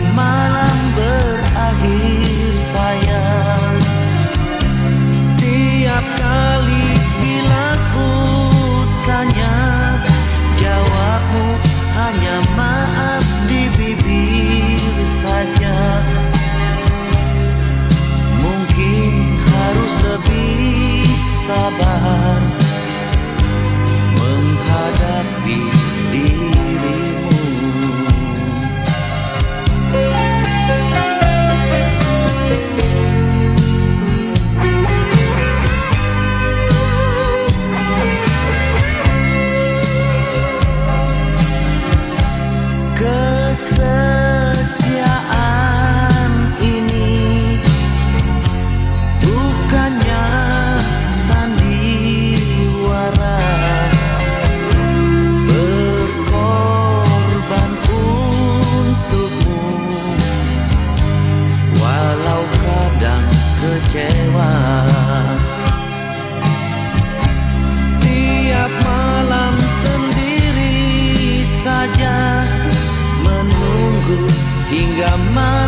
my hingga malam